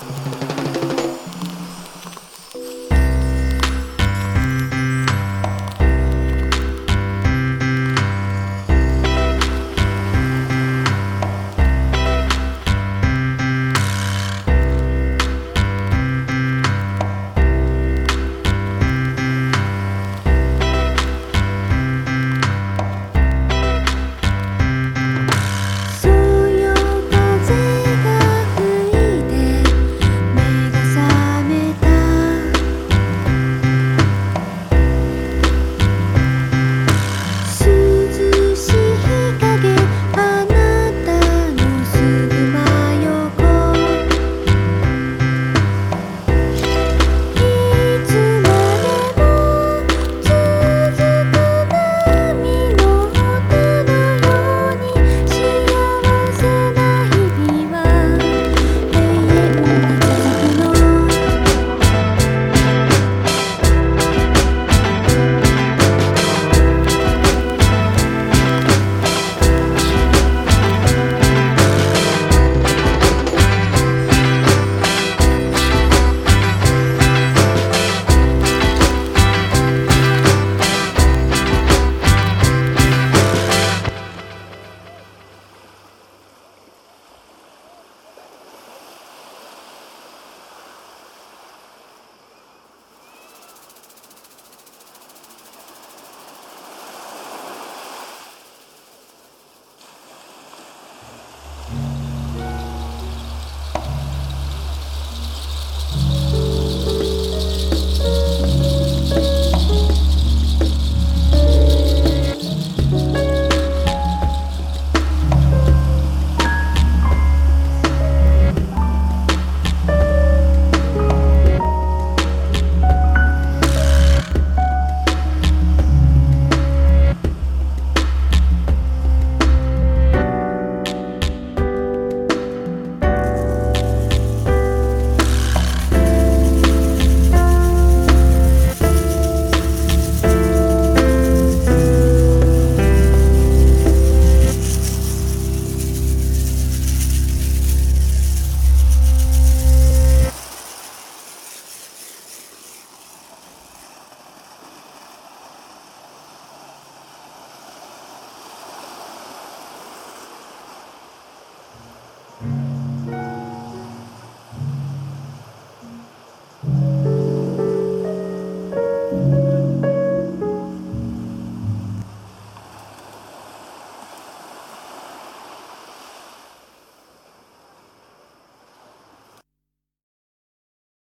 Podcast.